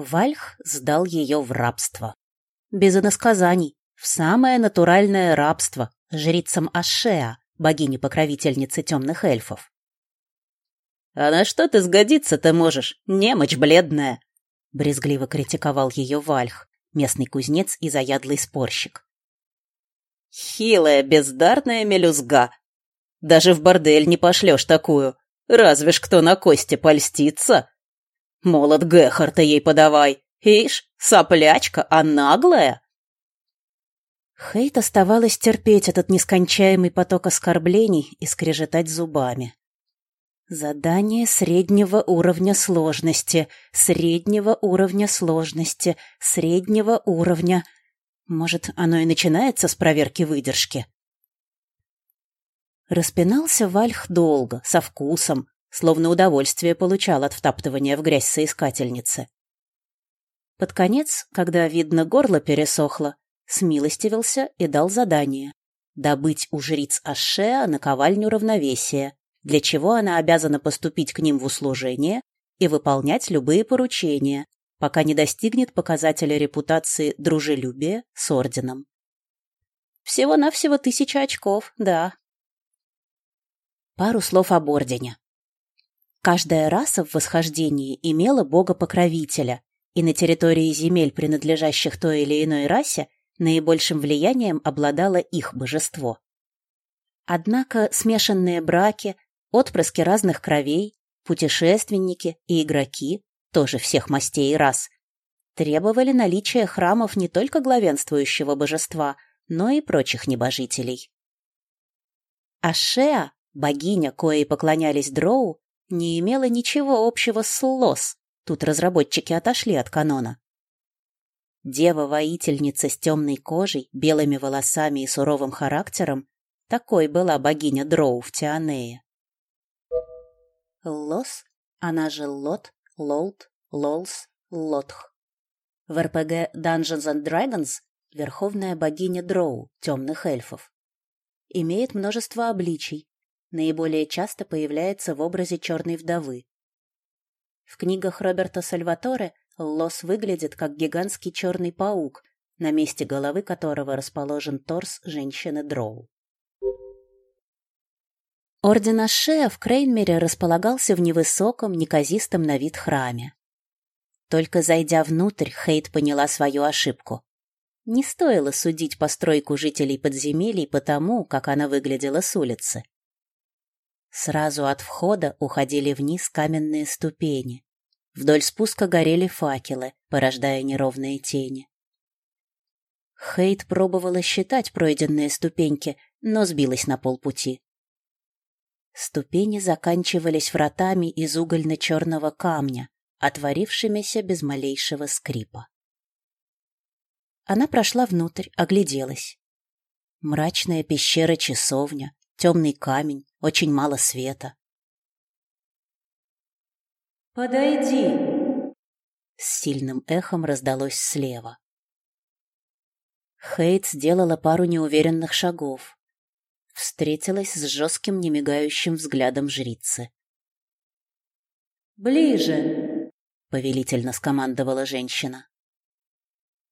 Вальх сдал ее в рабство. Без иносказаний, в самое натуральное рабство жрицам Ашеа, богини-покровительницы темных эльфов. «А на что ты сгодиться-то можешь, немочь бледная?» — брезгливо критиковал ее Вальх, местный кузнец и заядлый спорщик. «Хилая, бездарная мелюзга! Даже в бордель не пошлешь такую, разве ж кто на кости польстится!» Молот Гехарта ей подавай. Ишь, соплячка, а наглая. Хейт оставалось терпеть этот нескончаемый поток оскорблений и скрежетать зубами. Задание среднего уровня сложности, среднего уровня сложности, среднего уровня. Может, оно и начинается с проверки выдержки? Распинался Вальх долго, со вкусом, словно удовольствие получал от втаптывания в грязь соискательницы. Под конец, когда, видно, горло пересохло, смилостивился и дал задание — добыть у жриц Ашеа наковальню равновесия, для чего она обязана поступить к ним в услужение и выполнять любые поручения, пока не достигнет показателя репутации дружелюбия с орденом. Всего-навсего тысяча очков, да. Пару слов об ордене. Каждая раса в восхождении имела бога-покровителя, и на территории земель, принадлежащих той или иной расе, наибольшим влиянием обладало их божество. Однако смешанные браки, отпрыски разных кровей, путешественники и игроки, тоже всех мастей и рас, требовали наличия храмов не только главенствующего божества, но и прочих небожителей. Ашеа, богиня, коей поклонялись дроу, не имела ничего общего с Лос. Тут разработчики отошли от канона. Дева-воительница с темной кожей, белыми волосами и суровым характером, такой была богиня Дроу в Тианее. Лос, она же Лот, Лолт, Лолс, Лотх. В РПГ Dungeons and Dragons верховная богиня Дроу, темных эльфов. Имеет множество обличий, наиболее часто появляется в образе черной вдовы. В книгах Роберта Сальваторе Лос выглядит как гигантский черный паук, на месте головы которого расположен торс женщины Дроу. Орден Ашея в Крейнмере располагался в невысоком, неказистом на вид храме. Только зайдя внутрь, Хейт поняла свою ошибку. Не стоило судить постройку жителей подземелий по тому, как она выглядела с улицы. Сразу от входа уходили вниз каменные ступени. Вдоль спуска горели факелы, порождая неровные тени. Хейт пробовала считать пройденные ступеньки, но сбилась на полпути. Ступени заканчивались вратами из угольно-черного камня, отворившимися без малейшего скрипа. Она прошла внутрь, огляделась. Мрачная пещера-часовня, темный камень, очень мало света. «Подойди!» С сильным эхом раздалось слева. Хейт сделала пару неуверенных шагов. Встретилась с жестким, немигающим взглядом жрицы. «Ближе!» — повелительно скомандовала женщина.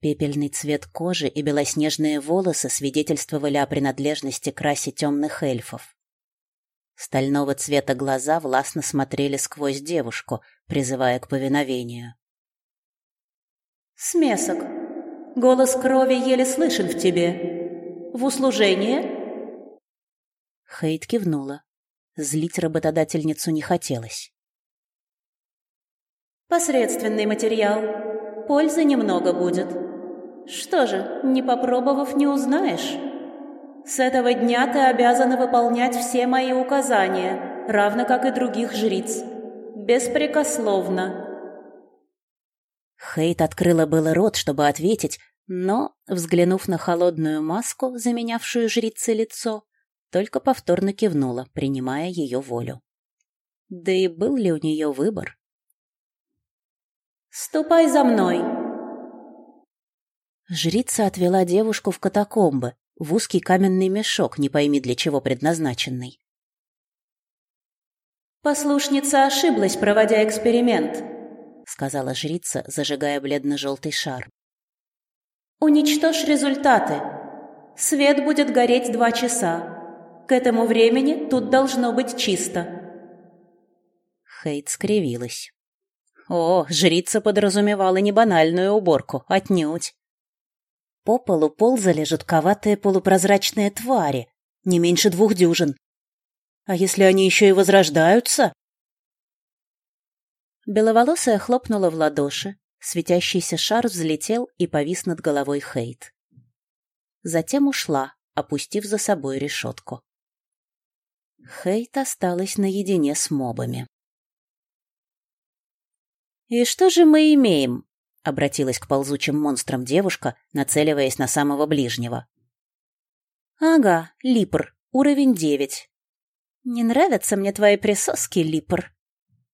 Пепельный цвет кожи и белоснежные волосы свидетельствовали о принадлежности к расе темных эльфов. Стального цвета глаза властно смотрели сквозь девушку, призывая к повиновению. «Смесок, голос крови еле слышен в тебе. В услужение?» Хейт кивнула. Злить работодательницу не хотелось. «Посредственный материал. Пользы немного будет. Что же, не попробовав, не узнаешь. С этого дня ты обязана выполнять все мои указания, равно как и других жриц. Беспрекословно. Хейт открыла было рот, чтобы ответить, но, взглянув на холодную маску, заменявшую жрице лицо, только повторно кивнула, принимая ее волю. Да и был ли у нее выбор? «Ступай за мной!» Жрица отвела девушку в катакомбы, в узкий каменный мешок, не пойми для чего предназначенный. Послушница ошиблась, проводя эксперимент. сказала жрица, зажигая бледно-желтый шар. «Уничтожь результаты. Свет будет гореть два часа. К этому времени тут должно быть чисто». Хейт скривилась. О, жрица подразумевала не банальную уборку, отнюдь. По полу ползали жутковатые полупрозрачные твари, не меньше двух дюжин. А если они еще и возрождаются? Беловолосая хлопнула в ладоши, светящийся шар взлетел и повис над головой Хейт. Затем ушла, опустив за собой решетку. Хейт осталась наедине с мобами. «И что же мы имеем?» — обратилась к ползучим монстрам девушка, нацеливаясь на самого ближнего. «Ага, Липр, уровень девять. Не нравятся мне твои присоски, Липр.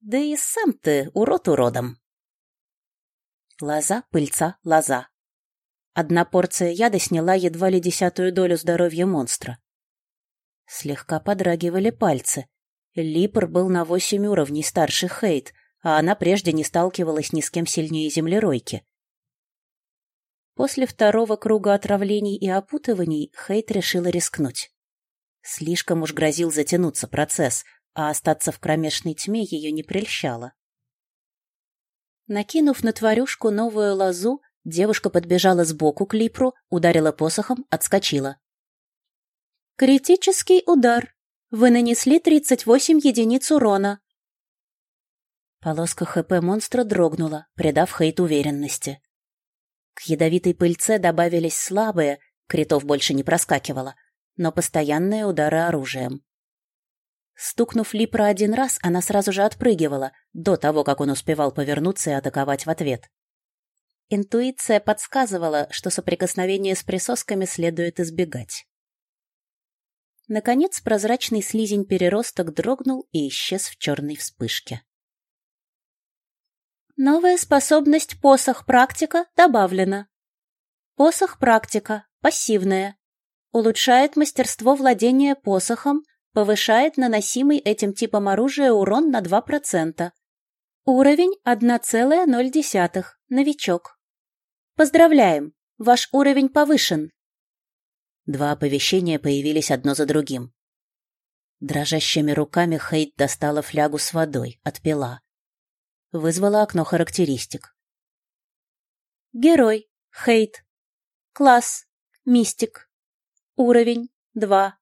Да и сам ты урод уродом». Лоза, пыльца, лоза. Одна порция яда сняла едва ли десятую долю здоровья монстра. Слегка подрагивали пальцы. Липр был на восемь уровней старше Хейт — а она прежде не сталкивалась ни с кем сильнее землеройки. После второго круга отравлений и опутываний Хейт решила рискнуть. Слишком уж грозил затянуться процесс, а остаться в кромешной тьме ее не прельщало. Накинув на тварюшку новую лозу, девушка подбежала сбоку к Липру, ударила посохом, отскочила. «Критический удар. Вы нанесли 38 единиц урона. Полоска ХП монстра дрогнула, придав Хейт уверенности. К ядовитой пыльце добавились слабые, критов больше не проскакивало, но постоянные удары оружием. Стукнув Липра один раз, она сразу же отпрыгивала, до того, как он успевал повернуться и атаковать в ответ. Интуиция подсказывала, что соприкосновение с присосками следует избегать. Наконец прозрачный слизень-переросток дрогнул и исчез в черной вспышке. Новая способность посох-практика добавлена. Посох-практика пассивная. Улучшает мастерство владения посохом, повышает наносимый этим типом оружия урон на 2%. Уровень 1,0. Новичок. Поздравляем, ваш уровень повышен. Два оповещения появились одно за другим. Дрожащими руками Хейт достала флягу с водой, отпила вызвало окно характеристик. Герой. Хейт. Класс. Мистик. Уровень. 2.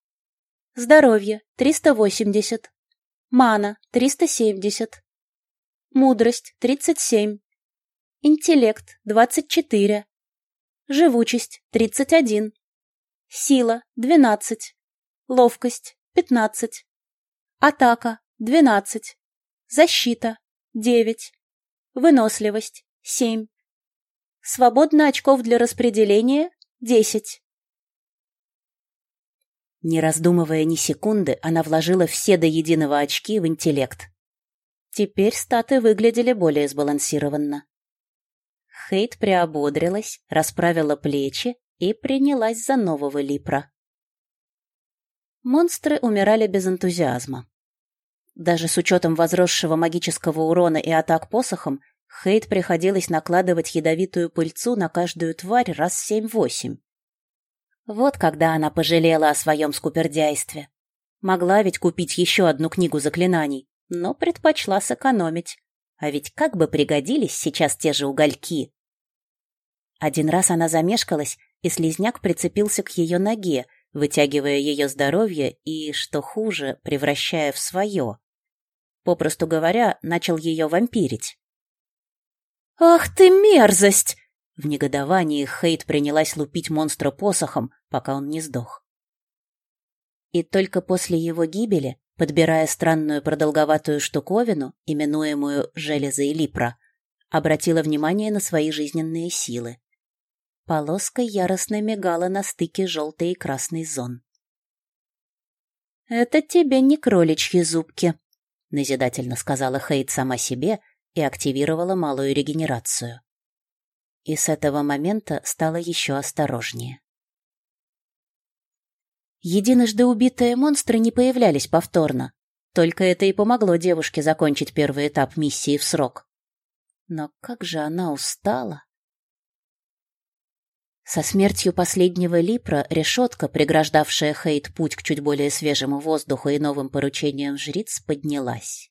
Здоровье. 380. Мана. 370. Мудрость. 37. Интеллект. 24. Живучесть. 31. Сила. 12. Ловкость. 15. Атака. 12. Защита девять. Выносливость – семь. Свободно очков для распределения – десять. Не раздумывая ни секунды, она вложила все до единого очки в интеллект. Теперь статы выглядели более сбалансированно. Хейт приободрилась, расправила плечи и принялась за нового липра. Монстры умирали без энтузиазма. Даже с учетом возросшего магического урона и атак посохом, Хейт приходилось накладывать ядовитую пыльцу на каждую тварь раз семь-восемь. Вот когда она пожалела о своем скупердяйстве. Могла ведь купить еще одну книгу заклинаний, но предпочла сэкономить. А ведь как бы пригодились сейчас те же угольки. Один раз она замешкалась, и слизняк прицепился к ее ноге, вытягивая ее здоровье и, что хуже, превращая в свое. Попросту говоря, начал ее вампирить. «Ах ты мерзость!» В негодовании Хейт принялась лупить монстра посохом, пока он не сдох. И только после его гибели, подбирая странную продолговатую штуковину, именуемую железой липра, обратила внимание на свои жизненные силы. Полоска яростно мигала на стыке желтой и красной зон. «Это тебе не кроличьи зубки», — назидательно сказала Хейт сама себе и активировала малую регенерацию. И с этого момента стала еще осторожнее. Единожды убитые монстры не появлялись повторно. Только это и помогло девушке закончить первый этап миссии в срок. Но как же она устала! Со смертью последнего Липра решетка, преграждавшая Хейт путь к чуть более свежему воздуху и новым поручениям жриц, поднялась.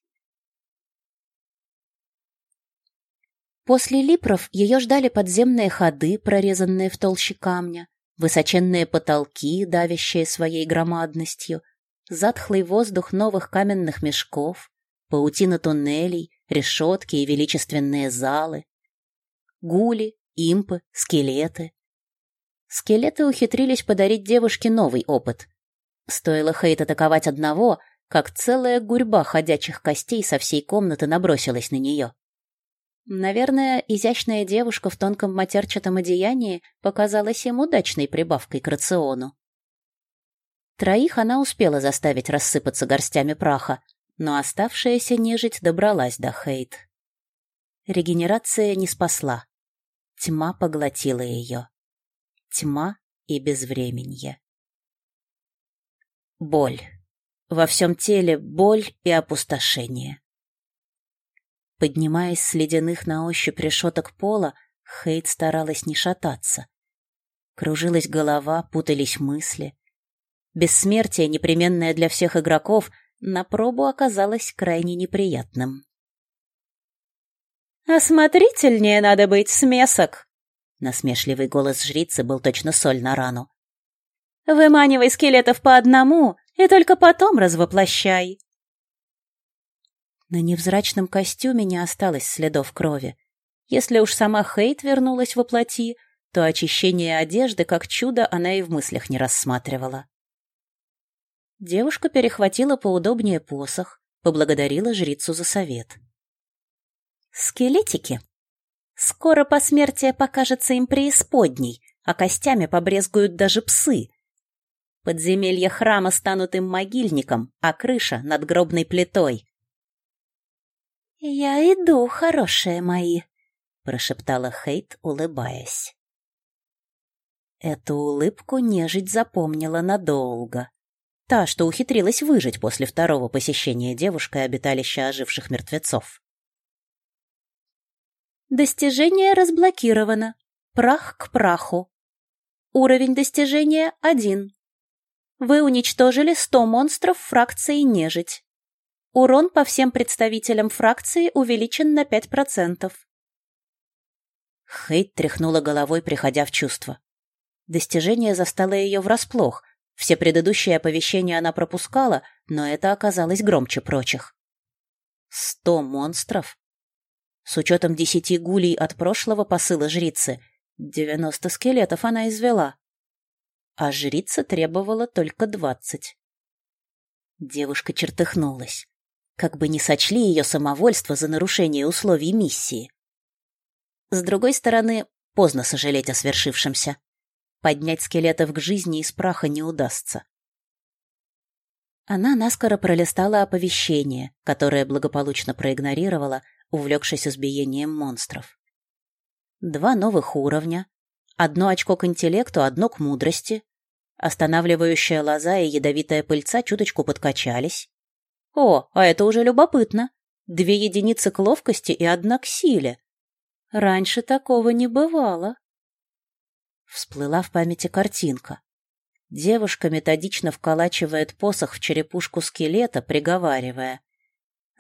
После Липров ее ждали подземные ходы, прорезанные в толще камня, высоченные потолки, давящие своей громадностью, затхлый воздух новых каменных мешков, паутина туннелей, решетки и величественные залы, гули, импы, скелеты. Скелеты ухитрились подарить девушке новый опыт. Стоило Хейт атаковать одного, как целая гурьба ходячих костей со всей комнаты набросилась на нее. Наверное, изящная девушка в тонком матерчатом одеянии показалась им удачной прибавкой к рациону. Троих она успела заставить рассыпаться горстями праха, но оставшаяся нежить добралась до Хейт. Регенерация не спасла. Тьма поглотила ее. Тьма и безвременье. Боль. Во всем теле боль и опустошение. Поднимаясь с ледяных на ощупь решеток пола, Хейт старалась не шататься. Кружилась голова, путались мысли. Бессмертие, непременное для всех игроков, на пробу оказалось крайне неприятным. «Осмотрительнее надо быть, смесок!» Насмешливый голос жрицы был точно соль на рану. «Выманивай скелетов по одному и только потом развоплощай!» На невзрачном костюме не осталось следов крови. Если уж сама Хейт вернулась во плоти, то очищение одежды как чудо она и в мыслях не рассматривала. Девушка перехватила поудобнее посох, поблагодарила жрицу за совет. «Скелетики. Скоро посмертие покажется им преисподней, а костями побрезгуют даже псы. Подземелья храма станут им могильником, а крыша — надгробной плитой. «Я иду, хорошие мои», — прошептала Хейт, улыбаясь. Эту улыбку нежить запомнила надолго. Та, что ухитрилась выжить после второго посещения девушкой обиталища оживших мертвецов. Достижение разблокировано. Прах к праху. Уровень достижения один. Вы уничтожили 100 монстров фракции нежить. Урон по всем представителям фракции увеличен на 5%. Хейт тряхнула головой, приходя в чувство. Достижение застало ее врасплох. Все предыдущие оповещения она пропускала, но это оказалось громче прочих. Сто монстров? С учетом десяти гулей от прошлого посыла жрицы, девяносто скелетов она извела. А жрица требовала только двадцать. Девушка чертыхнулась как бы не сочли ее самовольство за нарушение условий миссии. С другой стороны, поздно сожалеть о свершившемся. Поднять скелетов к жизни из праха не удастся. Она наскоро пролистала оповещение, которое благополучно проигнорировала, увлекшись избиением монстров. Два новых уровня, одно очко к интеллекту, одно к мудрости, останавливающая лоза и ядовитая пыльца чуточку подкачались, о, а это уже любопытно. Две единицы к ловкости и одна к силе. Раньше такого не бывало. Всплыла в памяти картинка. Девушка методично вколачивает посох в черепушку скелета, приговаривая.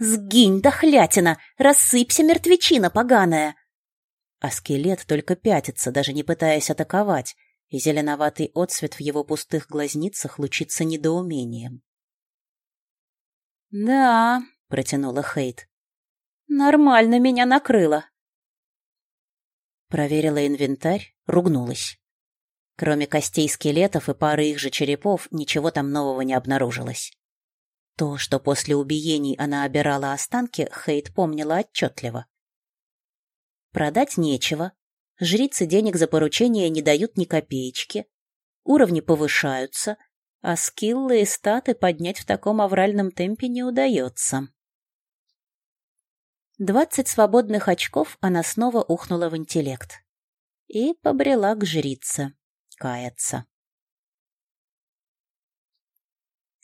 «Сгинь, дохлятина! Рассыпься, мертвечина поганая!» А скелет только пятится, даже не пытаясь атаковать, и зеленоватый отсвет в его пустых глазницах лучится недоумением. «Да», — протянула Хейт. «Нормально меня накрыло». Проверила инвентарь, ругнулась. Кроме костей скелетов и пары их же черепов, ничего там нового не обнаружилось. То, что после убиений она обирала останки, Хейт помнила отчетливо. Продать нечего, жрицы денег за поручение не дают ни копеечки, уровни повышаются — а скиллы и статы поднять в таком авральном темпе не удается. Двадцать свободных очков она снова ухнула в интеллект. И побрела к жрице. Каяться.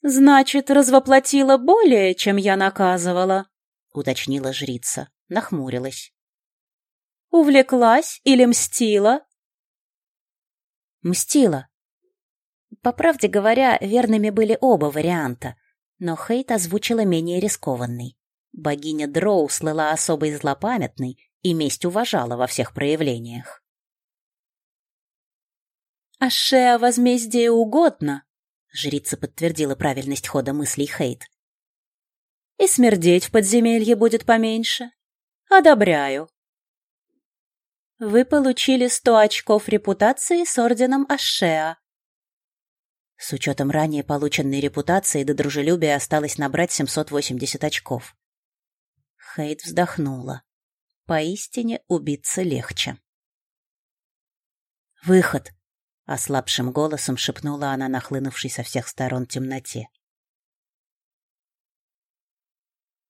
«Значит, развоплотила более, чем я наказывала», — уточнила жрица, нахмурилась. Увлеклась или мстила? Мстила. По правде говоря, верными были оба варианта, но Хейт озвучила менее рискованный. Богиня Дроу слыла особой злопамятной и месть уважала во всех проявлениях. «Ашеа возмездие угодно», — жрица подтвердила правильность хода мыслей Хейт. «И смердеть в подземелье будет поменьше. Одобряю». Вы получили сто очков репутации с орденом Ашеа. С учетом ранее полученной репутации до дружелюбия осталось набрать 780 очков. Хейт вздохнула. Поистине убиться легче. «Выход!» — ослабшим голосом шепнула она нахлынувшей со всех сторон темноте.